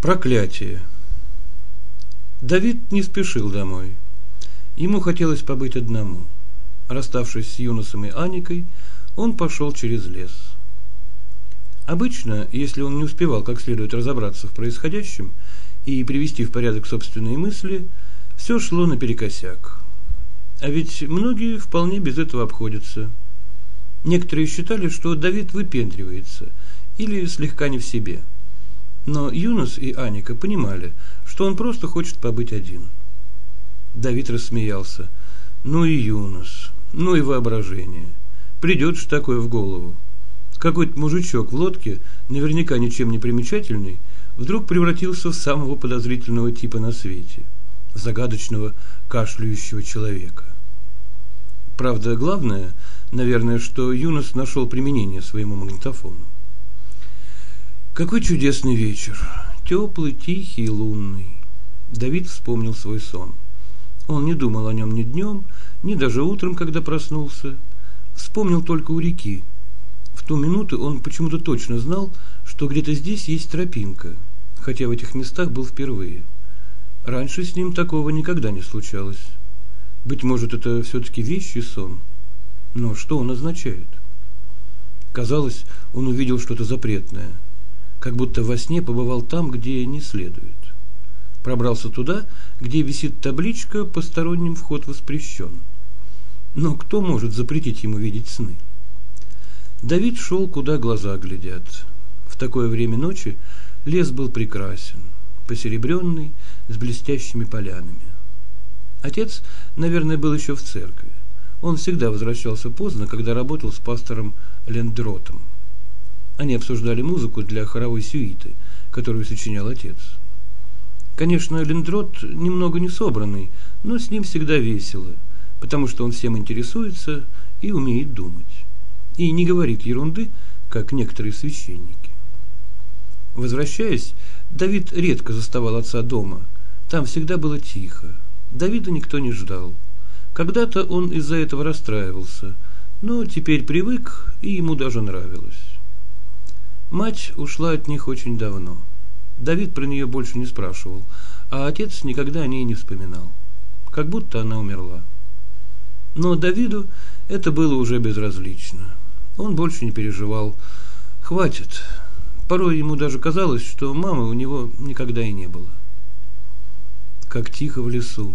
Проклятие. Давид не спешил домой. Ему хотелось побыть одному. Расставшись с Юносом и Аникой, он пошел через лес. Обычно, если он не успевал как следует разобраться в происходящем и привести в порядок собственные мысли, все шло наперекосяк. А ведь многие вполне без этого обходятся. Некоторые считали, что Давид выпендривается или слегка не в себе – но Юнос и Аника понимали, что он просто хочет побыть один. Давид рассмеялся. Ну и Юнос, ну и воображение. Придет ж такое в голову. Какой-то мужичок в лодке, наверняка ничем не примечательный, вдруг превратился в самого подозрительного типа на свете, загадочного кашляющего человека. Правда, главное, наверное, что Юнос нашел применение своему магнитофону. Какой чудесный вечер, теплый, тихий лунный. Давид вспомнил свой сон. Он не думал о нем ни днем, ни даже утром, когда проснулся. Вспомнил только у реки. В ту минуту он почему-то точно знал, что где-то здесь есть тропинка, хотя в этих местах был впервые. Раньше с ним такого никогда не случалось. Быть может, это все-таки вещий сон. Но что он означает? Казалось, он увидел что-то запретное – как будто во сне побывал там, где не следует. Пробрался туда, где висит табличка «Посторонним вход воспрещен». Но кто может запретить ему видеть сны? Давид шел, куда глаза глядят. В такое время ночи лес был прекрасен, посеребренный, с блестящими полянами. Отец, наверное, был еще в церкви. Он всегда возвращался поздно, когда работал с пастором Лендротом. Они обсуждали музыку для хоровой сюиты, которую сочинял отец. Конечно, Лендрот немного не собранный, но с ним всегда весело, потому что он всем интересуется и умеет думать. И не говорит ерунды, как некоторые священники. Возвращаясь, Давид редко заставал отца дома. Там всегда было тихо. Давида никто не ждал. Когда-то он из-за этого расстраивался, но теперь привык, и ему даже нравилось. Мать ушла от них очень давно. Давид про нее больше не спрашивал, а отец никогда о ней не вспоминал. Как будто она умерла. Но Давиду это было уже безразлично. Он больше не переживал. Хватит. Порой ему даже казалось, что мамы у него никогда и не было. Как тихо в лесу.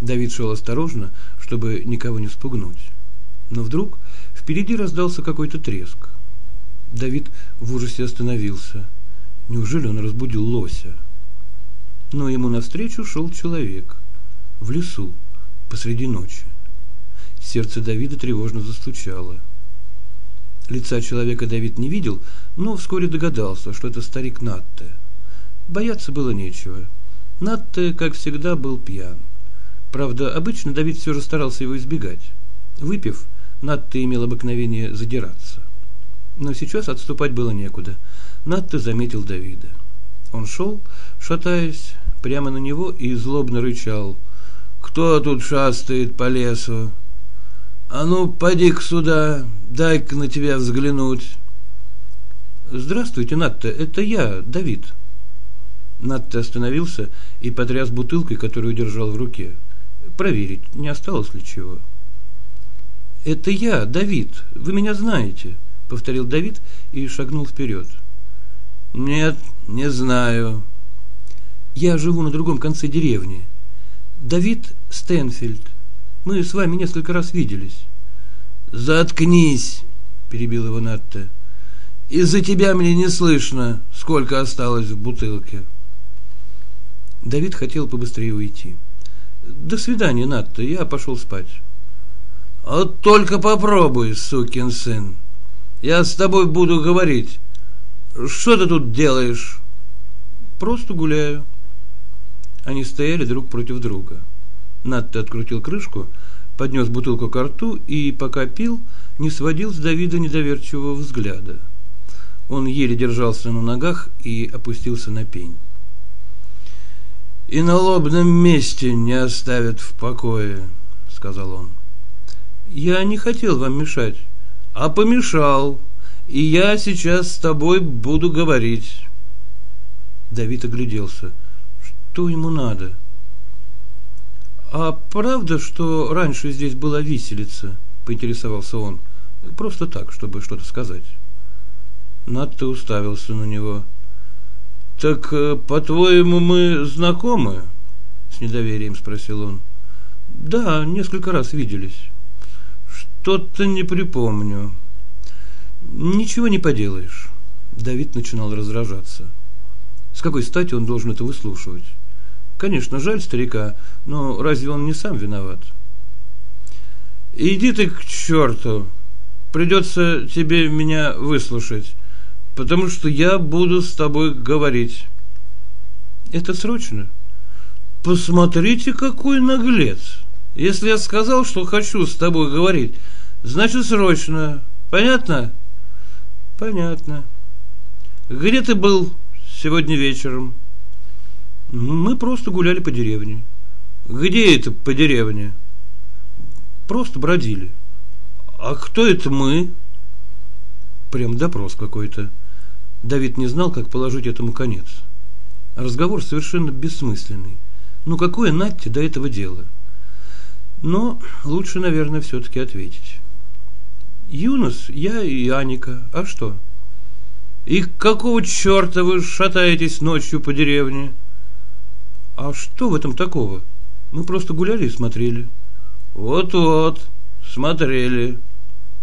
Давид шел осторожно, чтобы никого не спугнуть. Но вдруг впереди раздался какой-то треск. Давид в ужасе остановился. Неужели он разбудил лося? Но ему навстречу шел человек. В лесу, посреди ночи. Сердце Давида тревожно застучало. Лица человека Давид не видел, но вскоре догадался, что это старик Натте. Бояться было нечего. Натте, как всегда, был пьян. Правда, обычно Давид все же старался его избегать. Выпив, Натте имел обыкновение задираться. Но сейчас отступать было некуда. Надто заметил Давида. Он шел, шатаясь, прямо на него и злобно рычал. «Кто тут шастает по лесу? А ну, поди-ка сюда, дай-ка на тебя взглянуть!» «Здравствуйте, Натта, это я, Давид». Натта остановился и потряс бутылкой, которую держал в руке. Проверить, не осталось ли чего. «Это я, Давид, вы меня знаете», — повторил Давид и шагнул вперед. «Нет, не знаю». «Я живу на другом конце деревни. Давид Стэнфилд. Мы с вами несколько раз виделись». «Заткнись!» – перебил его Натта. «Из-за тебя мне не слышно, сколько осталось в бутылке». Давид хотел побыстрее уйти. «До свидания, Натта, я пошел спать». «Вот только попробуй, сукин сын!» Я с тобой буду говорить. Что ты тут делаешь? Просто гуляю. Они стояли друг против друга. Натта открутил крышку, поднес бутылку к рту и, пока пил, не сводил с Давида недоверчивого взгляда. Он еле держался на ногах и опустился на пень. «И на лобном месте не оставят в покое», — сказал он. «Я не хотел вам мешать» а помешал, и я сейчас с тобой буду говорить. Давид огляделся. Что ему надо? А правда, что раньше здесь была виселица? Поинтересовался он. Просто так, чтобы что-то сказать. Надто уставился на него. Так, э, по-твоему, мы знакомы? С недоверием спросил он. Да, несколько раз виделись. Что-то не припомню. Ничего не поделаешь. Давид начинал раздражаться. С какой стати он должен это выслушивать? Конечно, жаль старика, но разве он не сам виноват? Иди ты к черту. Придется тебе меня выслушать, потому что я буду с тобой говорить. Это срочно? Посмотрите, какой наглец. Если я сказал, что хочу с тобой говорить, значит срочно. Понятно? Понятно. Где ты был сегодня вечером? Мы просто гуляли по деревне. Где это по деревне? Просто бродили. А кто это мы? Прям допрос какой-то. Давид не знал, как положить этому конец. Разговор совершенно бессмысленный. Ну какое Надьте до этого дело? Но лучше, наверное, все-таки ответить. Юнос, я и Аника. А что? И какого черта вы шатаетесь ночью по деревне? А что в этом такого? Мы просто гуляли и смотрели. Вот-вот, смотрели.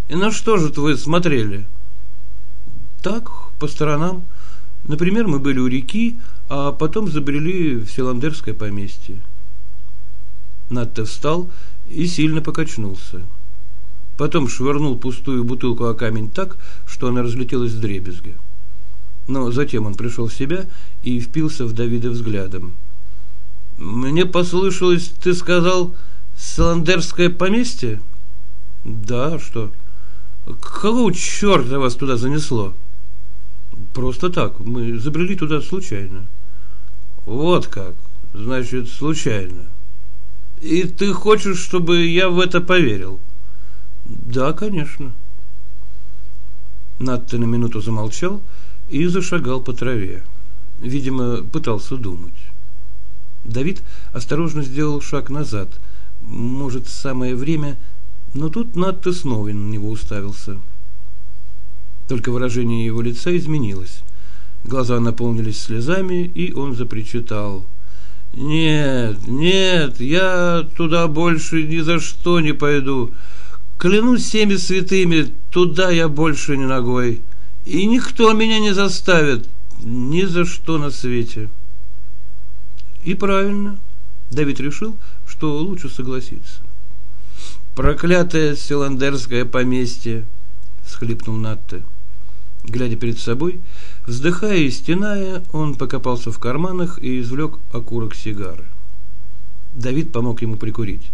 И на что же вы смотрели? Так, по сторонам. Например, мы были у реки, а потом забрели в Селандерское поместье. Натта встал и сильно покачнулся. Потом швырнул пустую бутылку о камень так, что она разлетелась в дребезги. Но затем он пришел в себя и впился в Давида взглядом. «Мне послышалось, ты сказал, Саландерское поместье?» «Да, что?» «Какого черта вас туда занесло?» «Просто так, мы забрели туда случайно». «Вот как, значит, случайно». «И ты хочешь, чтобы я в это поверил?» «Да, конечно». Натта на минуту замолчал и зашагал по траве. Видимо, пытался думать. Давид осторожно сделал шаг назад. Может, самое время, но тут Натта снова на него уставился. Только выражение его лица изменилось. Глаза наполнились слезами, и он запричитал. «Нет, нет, я туда больше ни за что не пойду. Клянусь всеми святыми, туда я больше не ногой. И никто меня не заставит ни за что на свете». И правильно. Давид решил, что лучше согласиться. «Проклятое селандерское поместье!» – схлипнул Натте. Глядя перед собой, вздыхая и стеная, он покопался в карманах и извлек окурок сигары. Давид помог ему прикурить.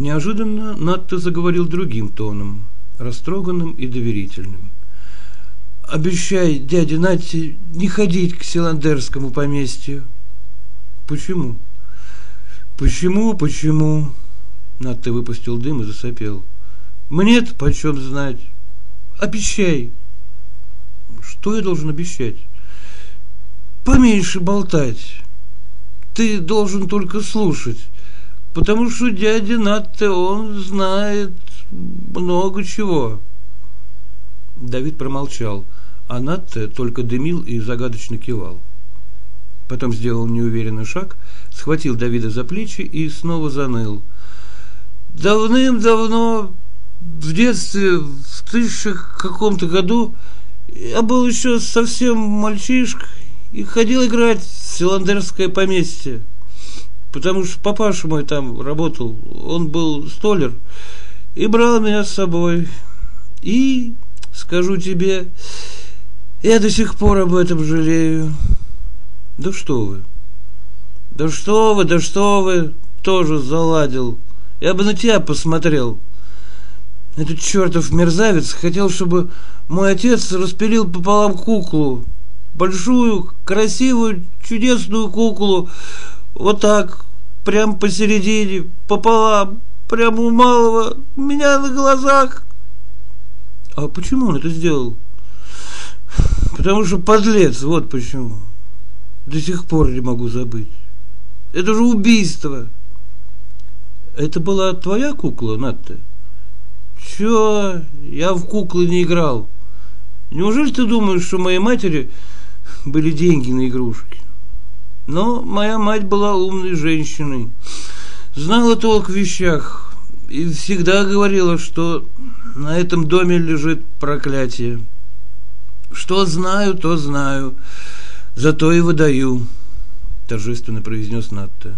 Неожиданно Натте заговорил другим тоном, растроганным и доверительным. «Обещай, дядя Натте, не ходить к селандерскому поместью. Почему? Почему, почему? Натта выпустил дым и засопел. Мне-то почем знать? Обещай. Что я должен обещать? Поменьше болтать. Ты должен только слушать. Потому что дядя Натта, он знает много чего. Давид промолчал, а Натта только дымил и загадочно кивал потом сделал неуверенный шаг, схватил Давида за плечи и снова заныл. Давным-давно, в детстве, в тысячах каком-то году, я был еще совсем мальчишкой и ходил играть в Силандерское поместье, потому что папаша мой там работал, он был столер, и брал меня с собой. И, скажу тебе, я до сих пор об этом жалею. Да что вы? Да что вы, да что вы, тоже заладил. Я бы на тебя посмотрел. Этот чертов мерзавец хотел, чтобы мой отец распилил пополам куклу. Большую, красивую, чудесную куклу. Вот так, прям посередине, пополам, прямо у малого, у меня на глазах. А почему он это сделал? Потому что подлец, вот почему. до сих пор не могу забыть. Это же убийство. Это была твоя кукла, Натта? Чё? Я в куклы не играл. Неужели ты думаешь, что моей матери были деньги на игрушки? Но моя мать была умной женщиной, знала толк в вещах и всегда говорила, что на этом доме лежит проклятие. Что знаю, то знаю, зато и выдаю, торжественно произнес Натта.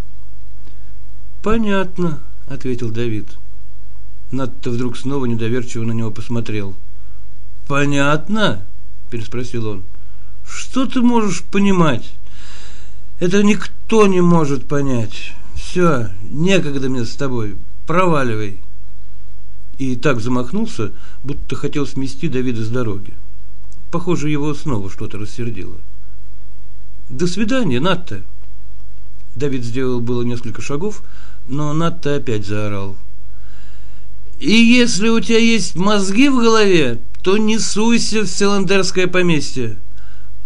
Понятно, ответил Давид. Натта вдруг снова недоверчиво на него посмотрел. Понятно? переспросил он. Что ты можешь понимать? Это никто не может понять. Все, некогда мне с тобой. Проваливай. И так замахнулся, будто хотел смести Давида с дороги. Похоже, его снова что-то рассердило. До свидания, Натта. Давид сделал было несколько шагов, но Натта опять заорал. И если у тебя есть мозги в голове, то не суйся в Селандерское поместье,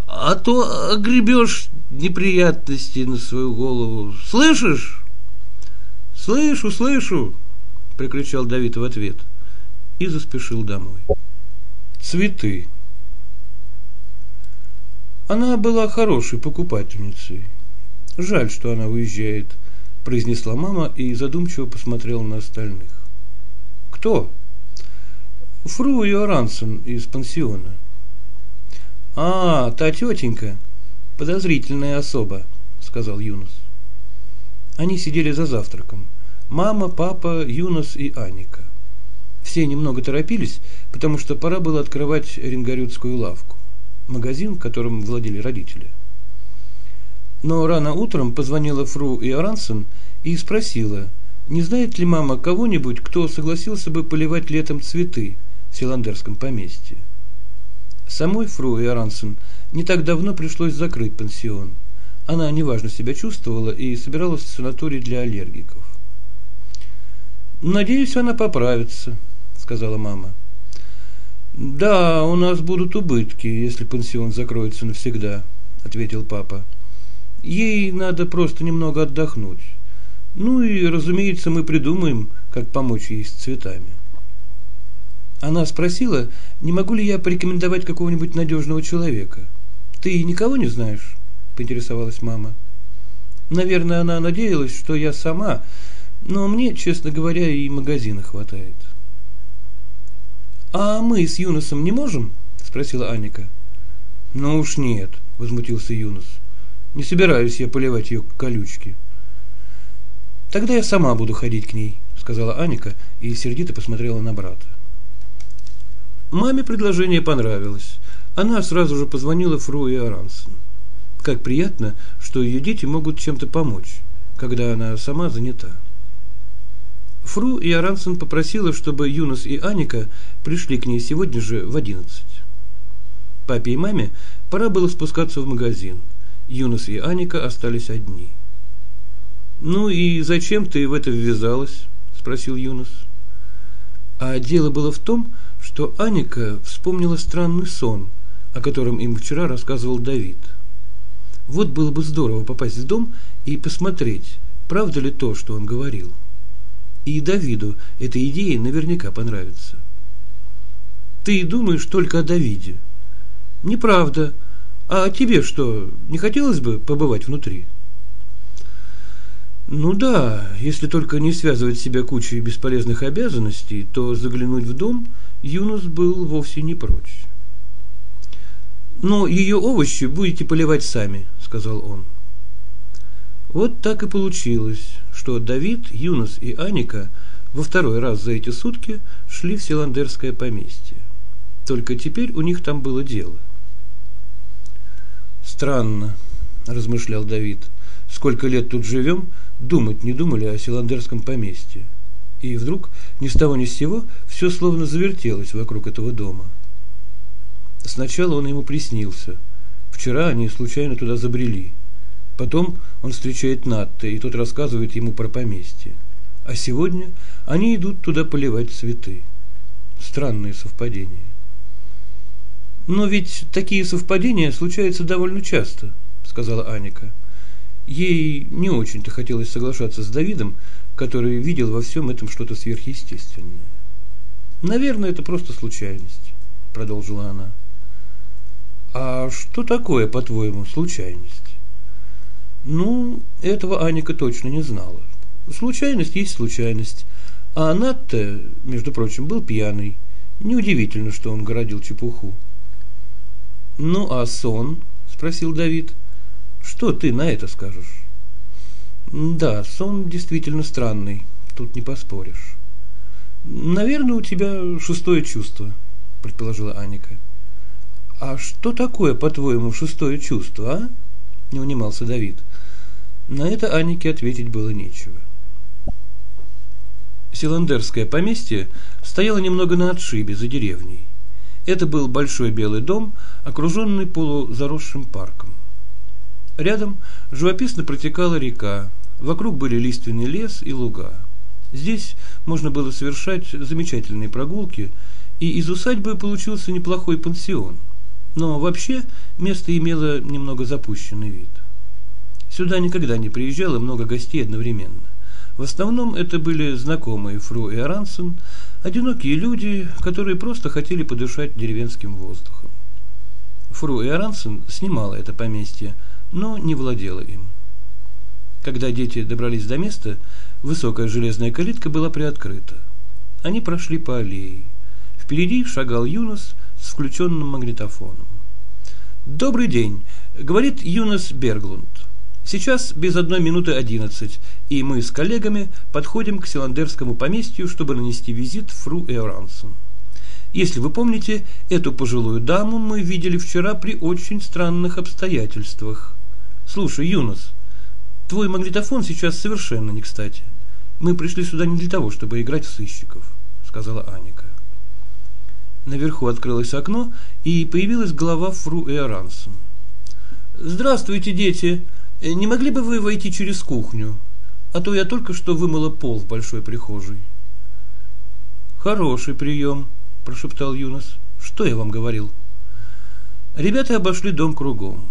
а то огребешь неприятности на свою голову. Слышишь? Слышу, слышу, прикричал Давид в ответ и заспешил домой. Цветы. Она была хорошей покупательницей. Жаль, что она уезжает, произнесла мама и задумчиво посмотрела на остальных. Кто? Фру Йорансен из пансиона. А, та тетенька, подозрительная особа, сказал Юнус. Они сидели за завтраком. Мама, папа, Юнус и Аника. Все немного торопились, потому что пора было открывать рингарютскую лавку, магазин, которым владели родители. Но рано утром позвонила Фру Иорансен и спросила, не знает ли мама кого-нибудь, кто согласился бы поливать летом цветы в Силандерском поместье. Самой Фру Иорансен не так давно пришлось закрыть пансион. Она неважно себя чувствовала и собиралась в санаторий для аллергиков. «Надеюсь, она поправится», — сказала мама. «Да, у нас будут убытки, если пансион закроется навсегда», — ответил папа. «Ей надо просто немного отдохнуть. Ну и, разумеется, мы придумаем, как помочь ей с цветами. Она спросила, не могу ли я порекомендовать какого-нибудь надежного человека. Ты никого не знаешь? Поинтересовалась мама. Наверное, она надеялась, что я сама, но мне, честно говоря, и магазина хватает. А мы с Юносом не можем? Спросила Аника. Ну уж нет, возмутился Юнос. Не собираюсь я поливать ее колючки. Тогда я сама буду ходить к ней, сказала Аника и сердито посмотрела на брата. Маме предложение понравилось. Она сразу же позвонила Фру и Арансен. Как приятно, что ее дети могут чем-то помочь, когда она сама занята. Фру и Арансен попросила, чтобы Юнос и Аника пришли к ней сегодня же в одиннадцать. Папе и маме пора было спускаться в магазин. Юнос и Аника остались одни. «Ну и зачем ты в это ввязалась?» – спросил Юнос. А дело было в том, что Аника вспомнила странный сон, о котором им вчера рассказывал Давид. Вот было бы здорово попасть в дом и посмотреть, правда ли то, что он говорил. И Давиду эта идея наверняка понравится. Ты думаешь только о Давиде. Неправда. А тебе что, не хотелось бы побывать внутри? Ну да, если только не связывать себя кучей бесполезных обязанностей, то заглянуть в дом Юнус был вовсе не прочь. «Но ее овощи будете поливать сами», — сказал он. Вот так и получилось, что Давид, Юнус и Аника во второй раз за эти сутки шли в Селандерское поместье. Только теперь у них там было дело. «Странно», – размышлял Давид, – «сколько лет тут живем, думать не думали о Силандерском поместье. И вдруг, ни с того ни с сего, все словно завертелось вокруг этого дома. Сначала он ему приснился. Вчера они случайно туда забрели. Потом он встречает Натта, и тот рассказывает ему про поместье. А сегодня они идут туда поливать цветы. Странные совпадения. Но ведь такие совпадения случаются довольно часто, сказала Аника. Ей не очень-то хотелось соглашаться с Давидом, который видел во всем этом что-то сверхъестественное. Наверное, это просто случайность, продолжила она. А что такое, по-твоему, случайность? Ну, этого Аника точно не знала. Случайность есть случайность. А Натта, между прочим, был пьяный. Неудивительно, что он городил чепуху. Ну, а сон? Спросил Давид. Что ты на это скажешь? Да, сон действительно странный. Тут не поспоришь. Наверное, у тебя шестое чувство, предположила Аника. А что такое, по-твоему, шестое чувство, а? Не унимался Давид. На это Анике ответить было нечего. Силандерское поместье стояло немного на отшибе, за деревней. Это был большой белый дом, окруженный полузаросшим парком. Рядом живописно протекала река, вокруг были лиственный лес и луга. Здесь можно было совершать замечательные прогулки, и из усадьбы получился неплохой пансион. Но вообще место имело немного запущенный вид. Сюда никогда не приезжало много гостей одновременно. В основном это были знакомые Фру и Арансен, одинокие люди, которые просто хотели подышать деревенским воздухом. Фру и Арансен снимала это поместье, но не владела им. Когда дети добрались до места, высокая железная калитка была приоткрыта. Они прошли по аллее. Впереди шагал Юнос с включенным магнитофоном. «Добрый день!» — говорит Юнос Берглунд. Сейчас без одной минуты одиннадцать, и мы с коллегами подходим к Силандерскому поместью, чтобы нанести визит Фру Эорансен. Если вы помните, эту пожилую даму мы видели вчера при очень странных обстоятельствах. Слушай, Юнос, твой магнитофон сейчас совершенно не кстати. Мы пришли сюда не для того, чтобы играть в сыщиков, сказала Аника. Наверху открылось окно, и появилась голова Фру Эорансен. Здравствуйте, дети! Э, не могли бы вы войти через кухню? А то я только что вымыла пол в большой прихожей. Хороший прием, прошептал Юнос. Что я вам говорил? Ребята обошли дом кругом.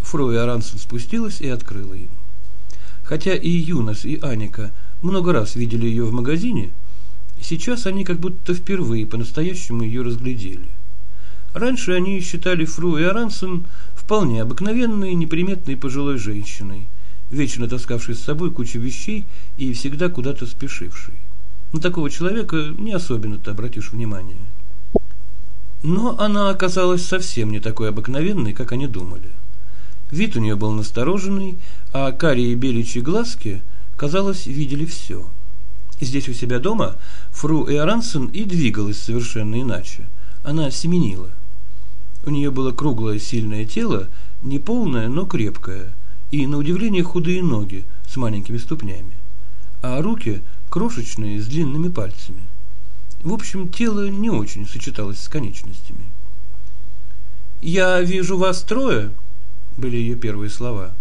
Фроя Арансон спустилась и открыла им. Хотя и Юнос, и Аника много раз видели ее в магазине, сейчас они как будто впервые по-настоящему ее разглядели. Раньше они считали Фру и Арансон вполне обыкновенной, неприметной пожилой женщиной, вечно таскавшей с собой кучу вещей и всегда куда-то спешившей. На такого человека не особенно-то обратишь внимание. Но она оказалась совсем не такой обыкновенной, как они думали. Вид у нее был настороженный, а карие беличьи глазки, казалось, видели все. Здесь у себя дома Фру Эорансен и двигалась совершенно иначе. Она семенила. У нее было круглое сильное тело, не полное, но крепкое, и, на удивление, худые ноги с маленькими ступнями, а руки крошечные, с длинными пальцами. В общем, тело не очень сочеталось с конечностями. «Я вижу вас трое», — были ее первые слова.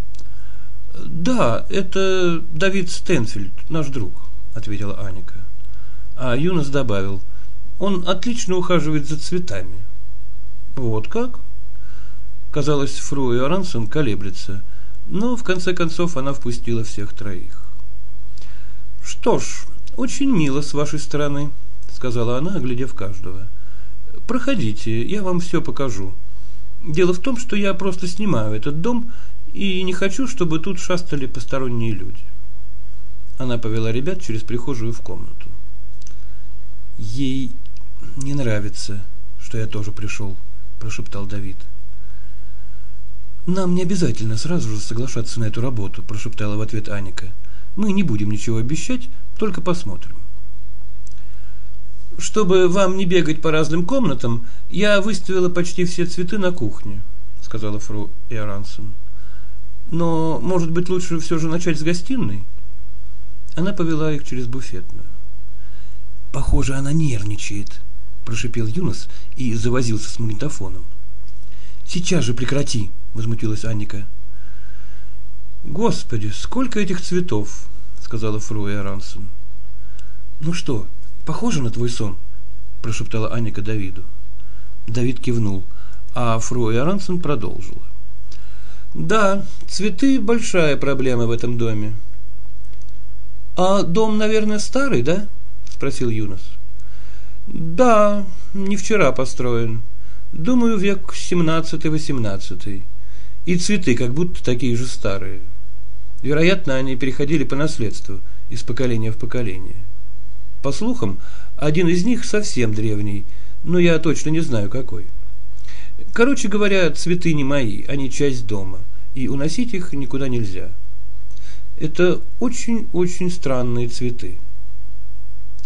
«Да, это Давид Стэнфильд, наш друг», — ответила Аника. А Юнос добавил, «Он отлично ухаживает за цветами». Вот как? Казалось, Фру и Орансон колеблется, но в конце концов она впустила всех троих. Что ж, очень мило с вашей стороны, сказала она, оглядев каждого. Проходите, я вам все покажу. Дело в том, что я просто снимаю этот дом и не хочу, чтобы тут шастали посторонние люди. Она повела ребят через прихожую в комнату. Ей не нравится, что я тоже пришел, прошептал Давид. Нам не обязательно сразу же соглашаться на эту работу, прошептала в ответ Аника. Мы не будем ничего обещать, только посмотрим. Чтобы вам не бегать по разным комнатам, я выставила почти все цветы на кухне, сказала фру Иорансен. Но, может быть, лучше все же начать с гостиной? Она повела их через буфетную. Похоже, она нервничает, прошипел Юнос и завозился с магнитофоном. Сейчас же прекрати, возмутилась Анника. Господи, сколько этих цветов, сказала Фруя Рансен. Ну что, похоже на твой сон? прошептала Анника Давиду. Давид кивнул, а Фруя Рансен продолжила. Да, цветы – большая проблема в этом доме. А дом, наверное, старый, да? Спросил Юнос. Да, не вчера построен. Думаю, век семнадцатый-восемнадцатый. И цветы как будто такие же старые. Вероятно, они переходили по наследству из поколения в поколение. По слухам, один из них совсем древний, но я точно не знаю какой. Короче говоря, цветы не мои, они часть дома, и уносить их никуда нельзя. Это очень-очень странные цветы.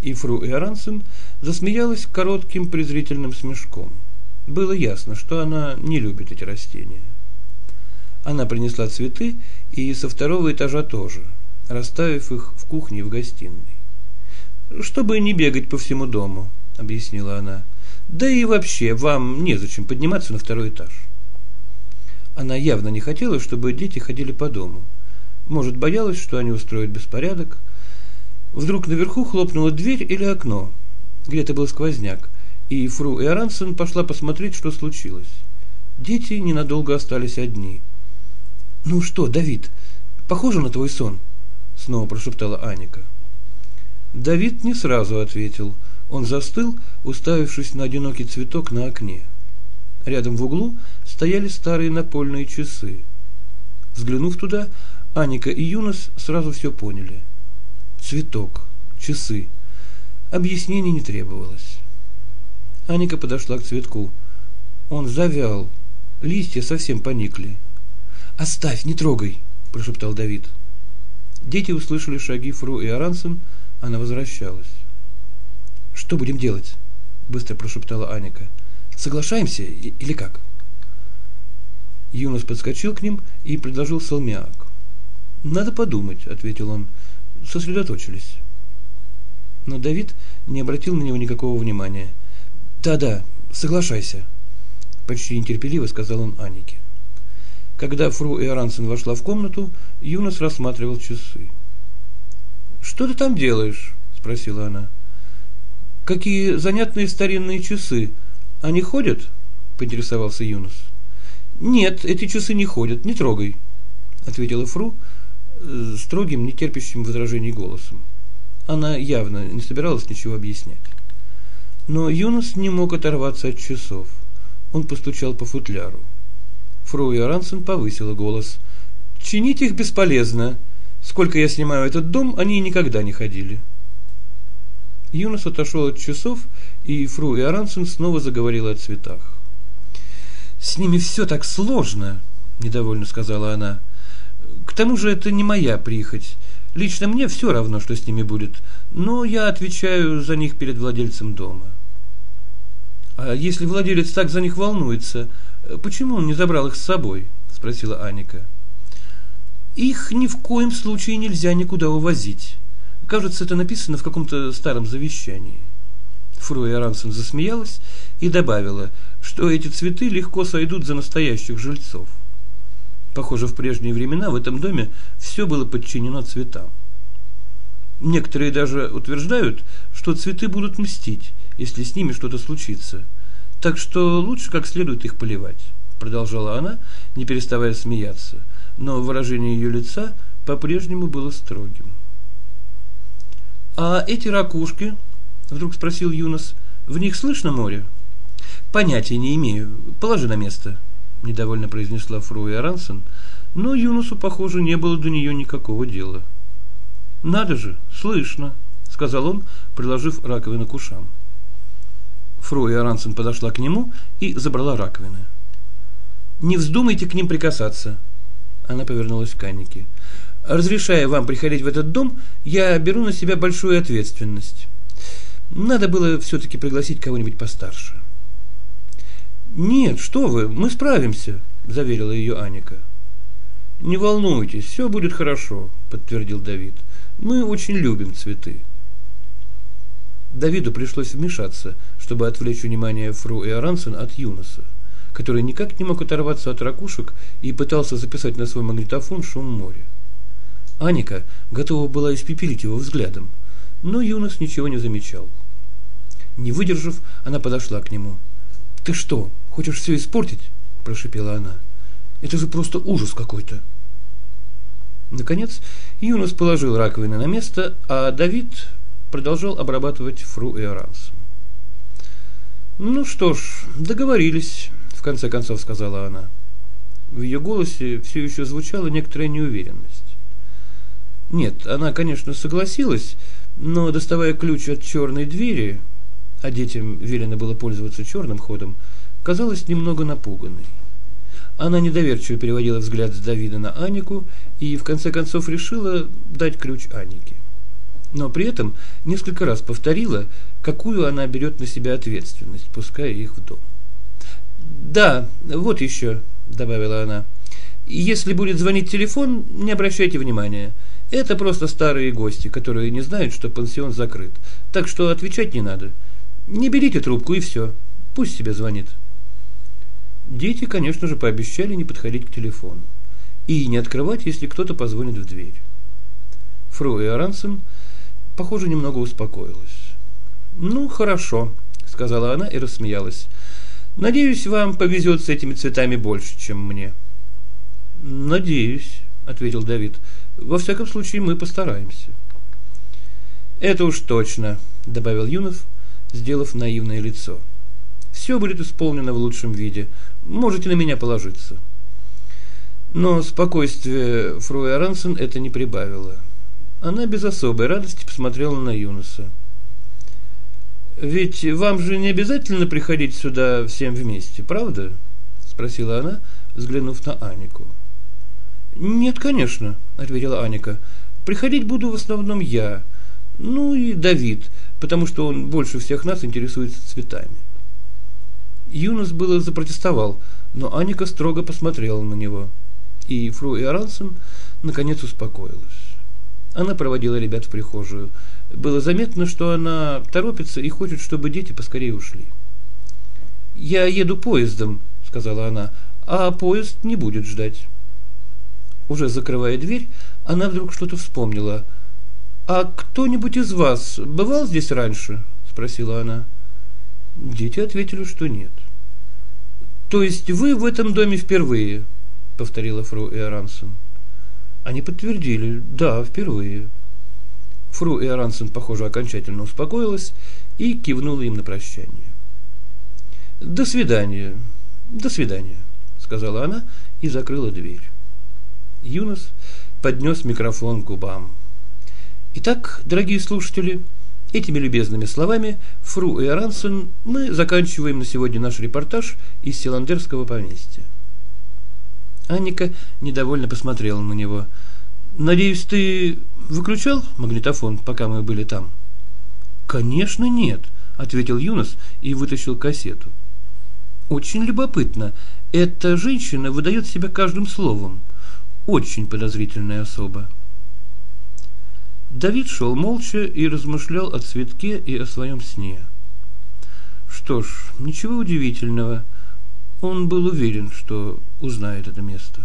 И фру Эрансен засмеялась коротким презрительным смешком. Было ясно, что она не любит эти растения. Она принесла цветы и со второго этажа тоже, расставив их в кухне и в гостиной. «Чтобы не бегать по всему дому», — объяснила она. «Да и вообще, вам незачем подниматься на второй этаж». Она явно не хотела, чтобы дети ходили по дому. Может, боялась, что они устроят беспорядок. Вдруг наверху хлопнула дверь или окно. Где-то был сквозняк, и фру Эрансен пошла посмотреть, что случилось. Дети ненадолго остались одни. «Ну что, Давид, похоже на твой сон?» Снова прошептала Аника. Давид не сразу ответил. Он застыл, уставившись на одинокий цветок на окне. Рядом в углу стояли старые напольные часы. Взглянув туда, Аника и Юнос сразу все поняли. Цветок, часы. Объяснений не требовалось. Аника подошла к цветку. Он завял, листья совсем поникли. «Оставь, не трогай!» – прошептал Давид. Дети услышали шаги Фру и Арансен, она возвращалась. «Что будем делать?» – быстро прошептала Аника. «Соглашаемся или как?» Юнос подскочил к ним и предложил салмиак. «Надо подумать», – ответил он. «Сосредоточились». Но Давид не обратил на него никакого внимания. «Да-да, соглашайся», – почти нетерпеливо сказал он Анике. Когда фру Иорансен вошла в комнату, Юнос рассматривал часы. «Что ты там делаешь?» – спросила она. «Какие занятные старинные часы. Они ходят?» – поинтересовался Юнос. «Нет, эти часы не ходят, не трогай», – ответила Фру э, строгим, нетерпящим возражений голосом. Она явно не собиралась ничего объяснять. Но Юнос не мог оторваться от часов. Он постучал по футляру. Фру Йорансен повысила голос. «Чинить их бесполезно. Сколько я снимаю этот дом, они никогда не ходили». Юнос отошел от часов, и фру Иорансен снова заговорила о цветах. «С ними все так сложно», – недовольно сказала она. «К тому же это не моя прихоть. Лично мне все равно, что с ними будет, но я отвечаю за них перед владельцем дома». «А если владелец так за них волнуется, Почему он не забрал их с собой? спросила Аника. Их ни в коем случае нельзя никуда увозить. Кажется, это написано в каком-то старом завещании. Фруя Рансен засмеялась и добавила, что эти цветы легко сойдут за настоящих жильцов. Похоже, в прежние времена в этом доме все было подчинено цветам. Некоторые даже утверждают, что цветы будут мстить, если с ними что-то случится – так что лучше как следует их поливать, продолжала она, не переставая смеяться, но выражение ее лица по-прежнему было строгим. А эти ракушки, вдруг спросил Юнос, в них слышно море? Понятия не имею. Положи на место, недовольно произнесла Фруя Рансен, но Юнусу, похоже, не было до нее никакого дела. Надо же, слышно, сказал он, приложив раковину к ушам. Фроя Рансен подошла к нему и забрала раковины. «Не вздумайте к ним прикасаться!» Она повернулась к Аннике. «Разрешая вам приходить в этот дом, я беру на себя большую ответственность. Надо было все-таки пригласить кого-нибудь постарше». «Нет, что вы, мы справимся», – заверила ее Аника. «Не волнуйтесь, все будет хорошо», – подтвердил Давид. «Мы очень любим цветы». Давиду пришлось вмешаться, чтобы отвлечь внимание Фру и Арансен от Юноса, который никак не мог оторваться от ракушек и пытался записать на свой магнитофон шум моря. Аника готова была испепелить его взглядом, но Юнос ничего не замечал. Не выдержав, она подошла к нему. «Ты что, хочешь все испортить?» – прошипела она. Это же просто ужас какой-то. Наконец, Юнос положил раковины на место, а Давид продолжал обрабатывать фру и Оранс. «Ну что ж, договорились», – в конце концов сказала она. В ее голосе все еще звучала некоторая неуверенность. Нет, она, конечно, согласилась, но, доставая ключ от черной двери, а детям велено было пользоваться черным ходом, казалась немного напуганной. Она недоверчиво переводила взгляд с Давида на Анику и в конце концов решила дать ключ Анике. Но при этом несколько раз повторила, какую она берет на себя ответственность, пуская их в дом. «Да, вот еще», – добавила она. «Если будет звонить телефон, не обращайте внимания. Это просто старые гости, которые не знают, что пансион закрыт. Так что отвечать не надо. Не берите трубку и все. Пусть себе звонит». Дети, конечно же, пообещали не подходить к телефону и не открывать, если кто-то позвонит в дверь. Фру и похоже, немного успокоилась. «Ну, хорошо», — сказала она и рассмеялась. «Надеюсь, вам повезет с этими цветами больше, чем мне». «Надеюсь», — ответил Давид. «Во всяком случае, мы постараемся». «Это уж точно», — добавил Юнов, сделав наивное лицо. «Все будет исполнено в лучшем виде. Можете на меня положиться. Но спокойствие Фруя Рансен это не прибавило. Она без особой радости посмотрела на Юноса. «Ведь вам же не обязательно приходить сюда всем вместе, правда?» Спросила она, взглянув на Анику. «Нет, конечно», — ответила Аника. «Приходить буду в основном я, ну и Давид, потому что он больше всех нас интересуется цветами». Юнос было запротестовал, но Аника строго посмотрела на него. И Фру Иорансен наконец успокоилась. Она проводила ребят в прихожую. Было заметно, что она торопится и хочет, чтобы дети поскорее ушли. «Я еду поездом», — сказала она, — «а поезд не будет ждать». Уже закрывая дверь, она вдруг что-то вспомнила. «А кто-нибудь из вас бывал здесь раньше?» — спросила она. Дети ответили, что нет. То есть вы в этом доме впервые? повторила фру Иорансен. Они подтвердили, да, впервые. Фру Иорансен, похоже, окончательно успокоилась и кивнула им на прощание. До свидания. До свидания, сказала она и закрыла дверь. Юнос поднес микрофон к губам. Итак, дорогие слушатели, Этими любезными словами Фру и Арансен мы заканчиваем на сегодня наш репортаж из Селандерского поместья. Анника недовольно посмотрела на него. «Надеюсь, ты выключал магнитофон, пока мы были там?» «Конечно нет», — ответил Юнос и вытащил кассету. «Очень любопытно. Эта женщина выдает себя каждым словом. Очень подозрительная особа». Давид шел молча и размышлял о цветке и о своем сне. Что ж, ничего удивительного. Он был уверен, что узнает это место.